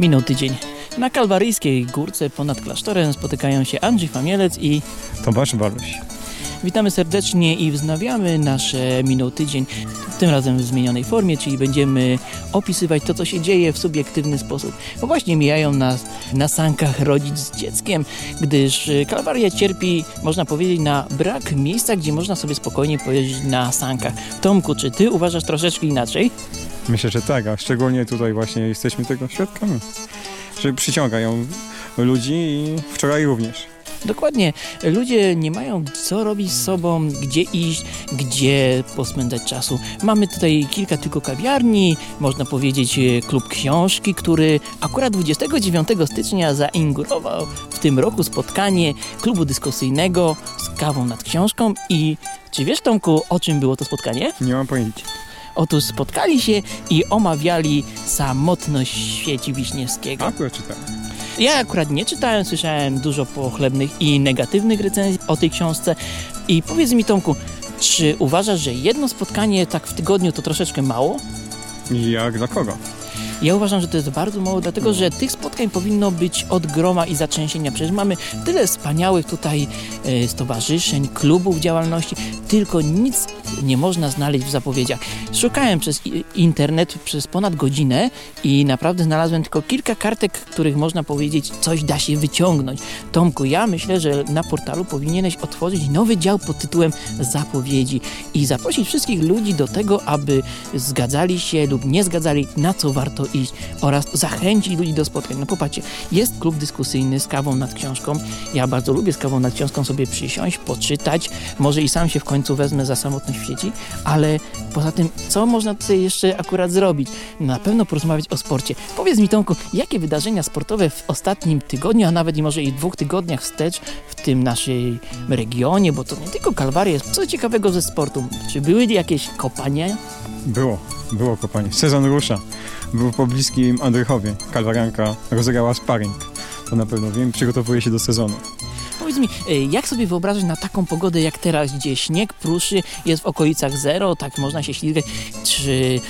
Minął tydzień. Na kalwaryjskiej górce ponad klasztorem spotykają się Andrzej Famielec i Tomasz Waluś. witamy serdecznie i wznawiamy nasze Minął tydzień, tym razem w zmienionej formie, czyli będziemy opisywać to, co się dzieje w subiektywny sposób. Bo właśnie mijają nas na sankach rodzic z dzieckiem, gdyż Kalwaria cierpi, można powiedzieć, na brak miejsca, gdzie można sobie spokojnie pojeździć na sankach. Tomku, czy ty uważasz troszeczkę inaczej? Myślę, że tak, a szczególnie tutaj właśnie jesteśmy tego świadkami. Że przyciągają ludzi i wczoraj również. Dokładnie. Ludzie nie mają co robić z sobą, gdzie iść, gdzie pospędzać czasu. Mamy tutaj kilka tylko kawiarni, można powiedzieć e, klub książki, który akurat 29 stycznia zainaugurował w tym roku spotkanie klubu dyskusyjnego z kawą nad książką i czy wiesz Tomku, o czym było to spotkanie? Nie mam pojęcia. Otóż spotkali się i omawiali samotność świeci Wiśniewskiego. Akurat czytałem. Ja akurat nie czytałem, słyszałem dużo pochlebnych i negatywnych recenzji o tej książce. I powiedz mi, Tomku, czy uważasz, że jedno spotkanie tak w tygodniu to troszeczkę mało? Jak dla kogo? Ja uważam, że to jest bardzo mało, dlatego że tych spotkań powinno być od groma i zaczęsienia. Przecież mamy tyle wspaniałych tutaj e, stowarzyszeń, klubów działalności, tylko nic nie można znaleźć w zapowiedziach. Szukałem przez internet przez ponad godzinę i naprawdę znalazłem tylko kilka kartek, których można powiedzieć, coś da się wyciągnąć. Tomku, ja myślę, że na portalu powinieneś otworzyć nowy dział pod tytułem zapowiedzi i zaprosić wszystkich ludzi do tego, aby zgadzali się lub nie zgadzali, na co warto iść oraz zachęcić ludzi do spotkań. No popatrzcie, jest klub dyskusyjny z kawą nad książką. Ja bardzo lubię z kawą nad książką sobie przysiąść, poczytać, może i sam się w końcu wezmę za samotność w sieci, ale poza tym, co można tutaj jeszcze akurat zrobić? Na pewno porozmawiać o sporcie. Powiedz mi Tomku, jakie wydarzenia sportowe w ostatnim tygodniu, a nawet i może i dwóch tygodniach wstecz w tym naszej regionie, bo to nie tylko Kalwaria jest, co ciekawego ze sportu? Czy były jakieś kopanie? Było, było kopanie. Sezon rusza. Był w pobliskim Andrychowie. Kalwarianka rozegrała sparring. To na pewno wiem, przygotowuje się do sezonu. Powiedz mi, y, jak sobie wyobrażasz na taką pogodę jak teraz, gdzie śnieg pruszy, jest w okolicach zero, tak można się ślizgać. Czy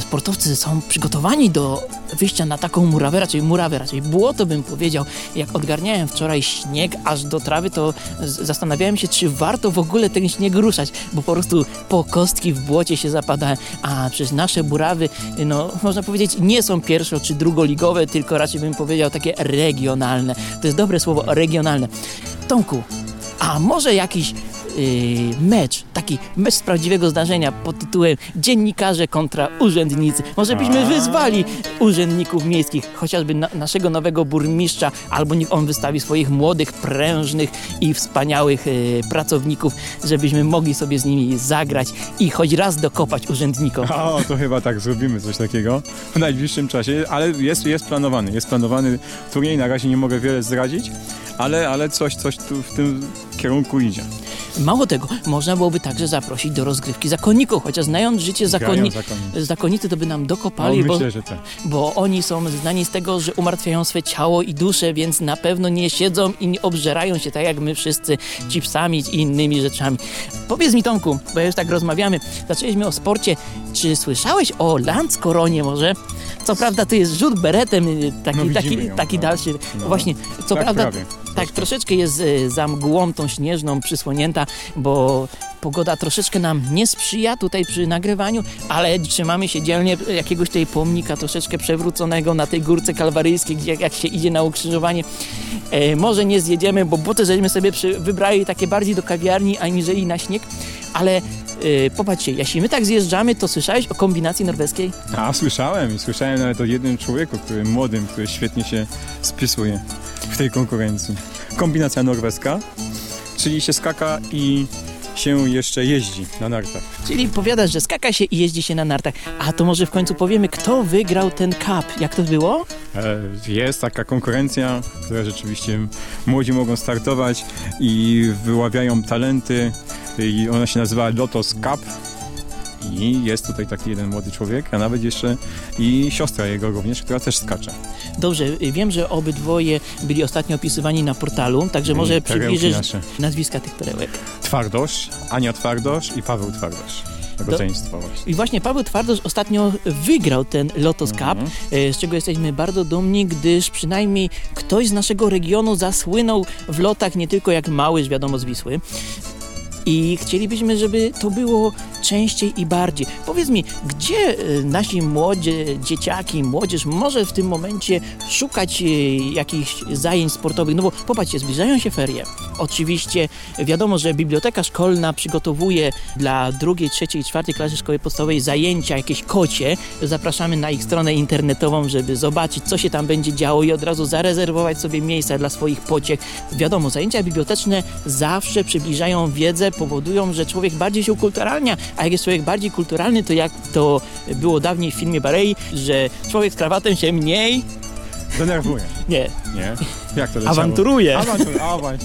sportowcy są przygotowani do wyjścia na taką murawę, raczej murawę, raczej błoto bym powiedział. Jak odgarniałem wczoraj śnieg aż do trawy, to zastanawiałem się, czy warto w ogóle ten śnieg ruszać, bo po prostu po kostki w błocie się zapadałem. A przez nasze murawy, y, no można powiedzieć, nie są pierwszo czy drugoligowe, tylko raczej bym powiedział takie regionalne. To jest dobre słowo, regionalne. Tomku, a może jakiś mecz, taki mecz z prawdziwego zdarzenia pod tytułem Dziennikarze kontra urzędnicy. Może byśmy wyzwali urzędników miejskich, chociażby na, naszego nowego burmistrza, albo niech on wystawi swoich młodych, prężnych i wspaniałych yy, pracowników, żebyśmy mogli sobie z nimi zagrać i choć raz dokopać urzędnikom. O, to chyba tak zrobimy coś takiego w najbliższym czasie, ale jest, jest planowany. Jest planowany turniej, na razie nie mogę wiele zdradzić, ale, ale coś, coś tu w tym kierunku idzie. Mało tego, można byłoby także zaprosić do rozgrywki zakonników, chociaż znając życie zakonni, Grają zakonnicy. to by nam No, dokopali, bo myślę, że tak. bo oni są znani z tego, że umartwiają swe ciało i duszę, więc na pewno nie siedzą i nie obżerają się tak jak my wszyscy chipsami i innymi rzeczami. Powiedz mi Tomku, bo już tak rozmawiamy, zaczęliśmy o sporcie, czy słyszałeś o Landskoronie może? Co prawda to jest rzut beretem, y, taki, No, taki, ją, taki no. dalszy. No. Właśnie, co Tak, prawda prawie. tak troszeczkę jest y, za mgłą tą śnieżną przysłonięta, bo pogoda troszeczkę nam nie sprzyja tutaj przy nagrywaniu, ale trzymamy się dzielnie jakiegoś tej pomnika troszeczkę przewróconego na tej górce kalwaryjskiej, gdzie jak się idzie na ukrzyżowanie. E, może nie zjedziemy, bo buty żeśmy sobie przy, wybrali takie bardziej do kawiarni, aniżeli na śnieg, ale e, popatrzcie, jeśli my tak zjeżdżamy, to słyszałeś o kombinacji norweskiej? A, słyszałem i słyszałem nawet o jednym człowieku, który młodym, który świetnie się spisuje w tej konkurencji. Kombinacja norweska, czyli się skaka i się jeszcze jeździ na nartach. Czyli powiadasz, że skaka się i jeździ się na nartach. A to może w końcu powiemy, kto wygrał ten cup. Jak to było? E, Jest taka konkurencja, która rzeczywiście młodzi mogą startować i wyławiają talenty i ona się nazywa Lotos Cup. I jest tutaj taki jeden młody człowiek, a nawet jeszcze i siostra jego również, która też skacze. Dobrze, y, wiem, że obydwoje byli ostatnio opisywani na portalu, także może perełki przybliżysz nasze. nazwiska tych perełek. Twardosz, Ania Twardosz i Paweł Twardosz. rodzeństwa właśnie. I właśnie Paweł Twardosz ostatnio wygrał ten Lotos Cup, Mhm. e, z czego jesteśmy bardzo dumni, gdyż przynajmniej ktoś z naszego regionu zasłynął w lotach nie tylko jak Małyż, wiadomo, z Wisły. I chcielibyśmy, żeby to było częściej i bardziej. Powiedz mi, gdzie e, nasi młodzie, dzieciaki, młodzież może w tym momencie szukać e, jakichś zajęć sportowych? No bo popatrzcie, zbliżają się ferie. Oczywiście wiadomo, że biblioteka szkolna przygotowuje dla drugiej, trzeciej, czwartej klasy szkoły podstawowej zajęcia jakieś kocie. Zapraszamy na ich stronę internetową, żeby zobaczyć, co się tam będzie działo i od razu zarezerwować sobie miejsca dla swoich pociech. Wiadomo, zajęcia biblioteczne zawsze przybliżają wiedzę, powodują, że człowiek bardziej się ukulturalnia, a jak jest człowiek bardziej kulturalny, to jak to było dawniej w filmie Barei, że człowiek z krawatem się mniej, Denerwuje, nie, nie? Jak to leciało? awanturuje. Awantur.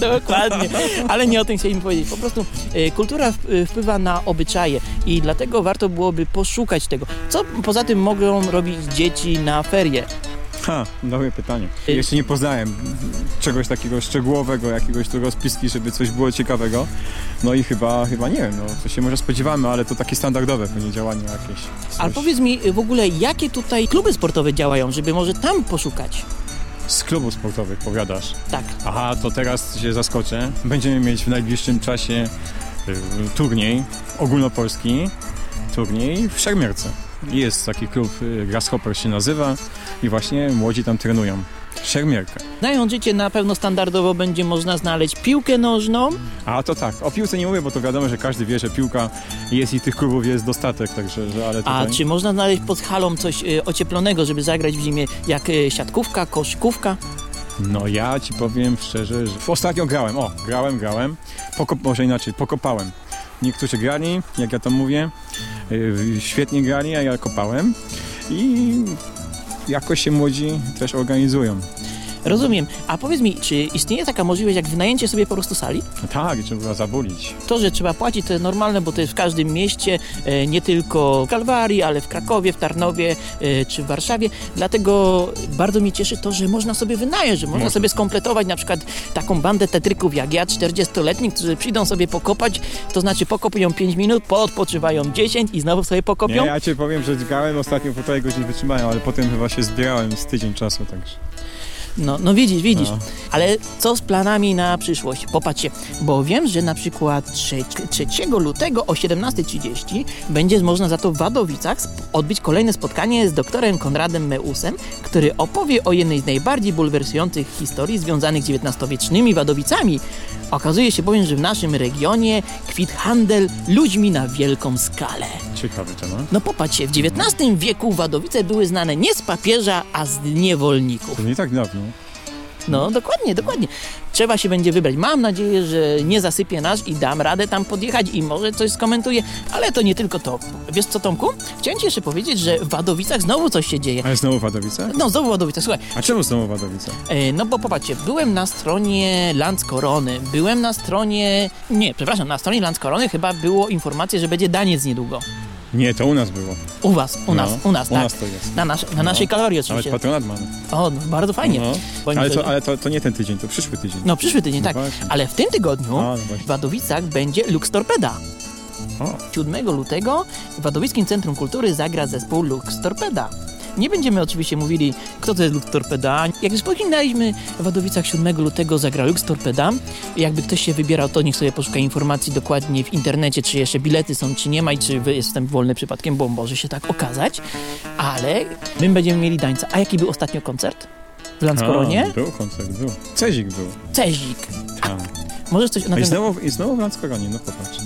Dokładnie, ale nie o tym chcieliśmy powiedzieć. Po prostu e, kultura e, wpływa na obyczaje i dlatego warto byłoby poszukać tego. Co poza tym mogą robić dzieci na ferie? Ha, dobre pytanie. Y- Jeszcze nie poznałem czegoś takiego szczegółowego, jakiegoś tu rozpiski, żeby coś było ciekawego. No i chyba, chyba nie wiem, no co się może spodziewamy, ale to takie standardowe pewnie działanie jakieś. Coś. Ale powiedz mi e, w ogóle, jakie tutaj kluby sportowe działają, żeby może tam poszukać? Z klubów sportowych powiadasz. Tak. Aha, to teraz się zaskoczę. Będziemy mieć w najbliższym czasie y, turniej ogólnopolski, turniej w Szermierce. Jest taki klub, y, Grasshopper się nazywa i właśnie młodzi tam trenują. Szermierkę. Znając życie, na pewno standardowo będzie można znaleźć piłkę nożną, A to tak, o piłce nie mówię, bo to wiadomo, że każdy wie, że piłka jest i tych klubów jest dostatek, także, że ale a tutaj... czy można znaleźć pod halą coś e, ocieplonego, żeby zagrać w zimie, jak e, siatkówka, koszykówka? No ja ci powiem szczerze, że ostatnio grałem, o, grałem, grałem, Pokop, może inaczej, pokopałem. Niektórzy grali, jak ja to mówię, świetnie grali, a ja kopałem i jakoś się młodzi też organizują. Rozumiem. A powiedz mi, czy istnieje taka możliwość jak wynajęcie sobie po prostu sali? No tak, trzeba zabulić. To, że trzeba płacić, to jest normalne, bo to jest w każdym mieście, e, nie tylko w Kalwarii, ale w Krakowie, w Tarnowie e, czy w Warszawie. Dlatego bardzo mnie cieszy to, że można sobie wynająć, że można Można. sobie skompletować na przykład taką bandę tetryków jak ja, 40-letni, którzy przyjdą sobie pokopać, to znaczy pokopują 5 minut, poodpoczywają 10 i znowu sobie Nie, pokopią. ja ci powiem, że grałem ostatnio półtorej godziny wytrzymałem, ale potem chyba się zbierałem z tydzień czasu, także... No, no widzisz, widzisz. No. Ale co z planami na przyszłość? Popatrzcie, bo wiem, że na przykład 3, 3 lutego o 17.30 będzie można za to w Wadowicach odbyć kolejne spotkanie z doktorem Konradem Meusem, który opowie o jednej z najbardziej bulwersujących historii związanych z XIX-wiecznymi Wadowicami. Okazuje się bowiem, że w naszym regionie kwit handel ludźmi na wielką skalę. Ciekawy temat. No popatrzcie, w XIX wieku Wadowice były znane nie z papieża, a z niewolników. To nie tak dawno. No, dokładnie, dokładnie. Trzeba się będzie wybrać. Mam nadzieję, że nie zasypię nas i dam radę tam podjechać i może coś skomentuję, ale to nie tylko to. Wiesz co, Tomku? Chciałem ci jeszcze powiedzieć, że w Wadowicach znowu coś się dzieje. Ale znowu Wadowice? No, znowu Wadowice, słuchaj. A czemu znowu Wadowice? E, no bo popatrzcie, byłem na stronie Lands Korony, byłem na stronie... Nie, przepraszam, na stronie Lands Korony chyba było informacje, że będzie daniec niedługo. Nie, to u nas było. U was, u nas, No, u nas, u tak. nas to jest. Na, nasz, na naszej kalorii Nawet oczywiście. patronat mamy. O, no, bardzo fajnie. No. Ale, to- ale to, to nie ten tydzień, to przyszły tydzień. No, przyszły tydzień, No tak. właśnie. Ale w tym tygodniu no w. Wadowicach będzie Lux Torpeda. O, 7 lutego w Wadowickim Centrum Kultury zagra zespół Lux Torpeda. Nie będziemy oczywiście mówili, kto to jest Lux Torpeda. Jak już wspominaliśmy, w Wadowicach 7 lutego zagra Lux Torpeda. Jakby ktoś się wybierał, to niech sobie poszuka informacji dokładnie w internecie, czy jeszcze bilety są, czy nie ma i czy wy- jest wstęp wolny przypadkiem, bo może się tak okazać. Ale my będziemy mieli dańca. A jaki był ostatnio koncert? W Landskoronie? A, Był koncert, był. Cezik był. Cezik. Tak. Możesz coś na i znowu, i znowu w Landskoronie, no popatrz.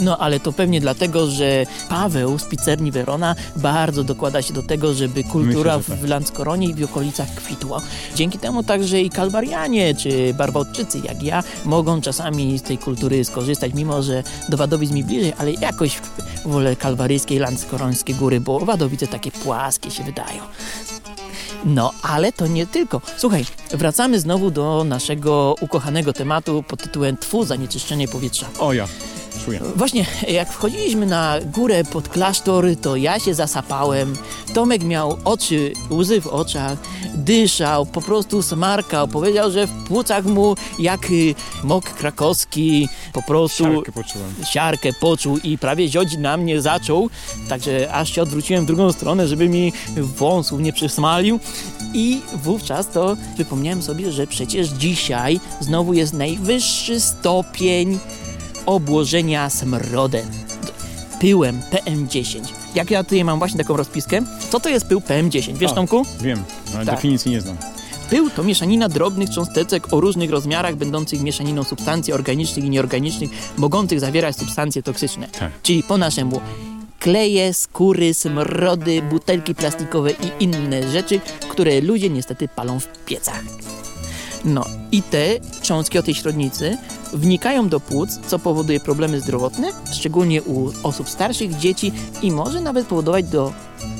No ale to pewnie dlatego, że Paweł z pizzerni Verona bardzo dokłada się do tego, żeby kultura Myślę, tak. w Landskoronie i w okolicach kwitła. Dzięki temu także i kalwarianie czy barbałczycy jak ja mogą czasami z tej kultury skorzystać, mimo że do Wadowic mi bliżej, ale jakoś wolę kalwaryjskie i landskorońskie góry, bo Wadowice takie płaskie się wydają. No, ale to nie tylko. Słuchaj, wracamy znowu do naszego ukochanego tematu pod tytułem Twu zanieczyszczenie powietrza. O ja. Czuję. Właśnie, jak wchodziliśmy na górę pod klasztor, to ja się zasapałem. Tomek miał oczy, łzy w oczach, dyszał, po prostu smarkał. Powiedział, że w płucach mu jak y, mok krakowski, po prostu Siarkę poczułem. siarkę poczuł i prawie ziodzić na mnie zaczął. Także aż się odwróciłem w drugą stronę, żeby mi wąsów nie przysmalił. I wówczas to przypomniałem sobie, że przecież dzisiaj znowu jest najwyższy stopień obłożenia smrodem. Pyłem PM10. Jak ja tutaj mam właśnie taką rozpiskę, co to jest pył PM10? Wiesz, A. Tomku? Wiem, ale Tak. definicji nie znam. Pył to mieszanina drobnych cząsteczek o różnych rozmiarach, będących mieszaniną substancji organicznych i nieorganicznych, mogących zawierać substancje toksyczne. Tak. Czyli po naszemu kleje, skóry, smrody, butelki plastikowe i inne rzeczy, które ludzie niestety palą w piecach. No i te cząstki o tej środnicy wnikają do płuc, co powoduje problemy zdrowotne, szczególnie u osób starszych, dzieci i może nawet powodować do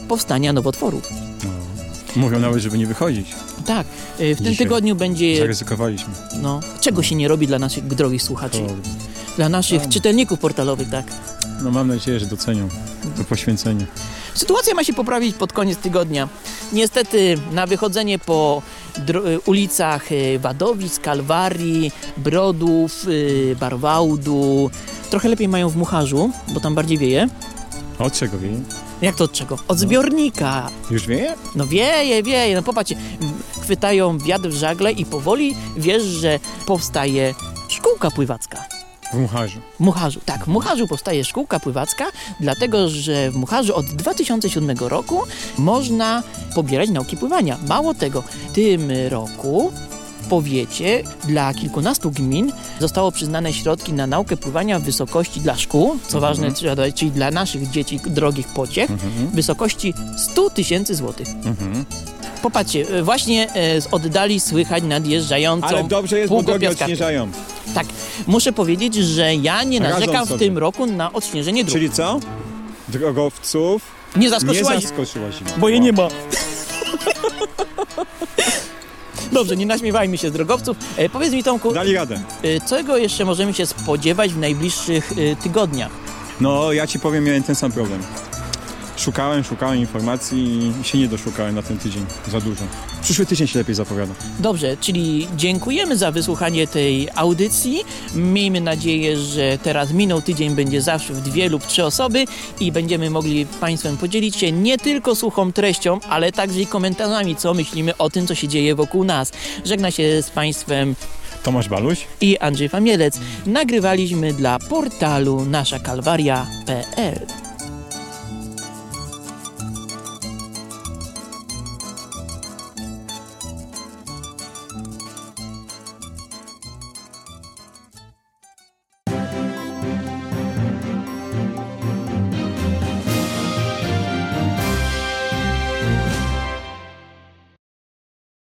powstania nowotworów. No. Mówią nawet, żeby nie wychodzić. Tak, y, w tym Dzisiaj. tygodniu będzie Zaryzykowaliśmy. No, czego się nie robi dla naszych drogich słuchaczy, To, dla naszych Tam. czytelników portalowych, tak? no mam nadzieję, że docenią to poświęcenie. Sytuacja ma się poprawić pod koniec tygodnia. Niestety na wychodzenie po ulicach y, Wadowic, Kalwarii, Brodów, y, Barwałdu trochę lepiej mają w Mucharzu, bo tam bardziej wieje. Od czego wieje? Jak to od czego? Od zbiornika. Już wieje? No wieje, wieje. No popatrzcie, chwytają wiatr w żagle i powoli wiesz, że powstaje szkółka pływacka. W Mucharzu. Mucharzu, tak, w Mucharzu powstaje szkółka pływacka, dlatego że w Mucharzu od 2007 roku można pobierać nauki pływania. Mało tego, w tym roku w powiecie dla kilkunastu gmin zostało przyznane środki na naukę pływania w wysokości dla szkół, co ważne, trzeba dodać, czyli dla naszych dzieci drogich pociech, w wysokości 100 tysięcy złotych. Mhm. Popatrzcie, e, właśnie e, z oddali słychać nadjeżdżającą Ale dobrze jest, bo drogi odśnieżają. Tak, muszę powiedzieć, że ja nie narzekam w tym roku na odśnieżenie dróg. Czyli co? Drogowców Nie nie zaskoczyłaś, zaskoczyła zima. bo je nie ma. Dobrze, nie naśmiewajmy się z drogowców. E, powiedz mi Tomku, Dali radę. e, czego jeszcze możemy się spodziewać w najbliższych e, tygodniach? No, ja ci powiem, miałem ten sam problem. Szukałem, szukałem informacji i się nie doszukałem na ten tydzień. Za dużo. Przyszły tydzień się lepiej zapowiada. Dobrze, czyli dziękujemy za wysłuchanie tej audycji. Miejmy nadzieję, że teraz minął tydzień będzie zawsze w dwie lub trzy osoby i będziemy mogli Państwem podzielić się nie tylko suchą treścią, ale także i komentarzami, co myślimy o tym, co się dzieje wokół nas. Żegna się z Państwem Tomasz Baluś? i Andrzej Famielec. Nagrywaliśmy dla portalu naszakalwaria.pl.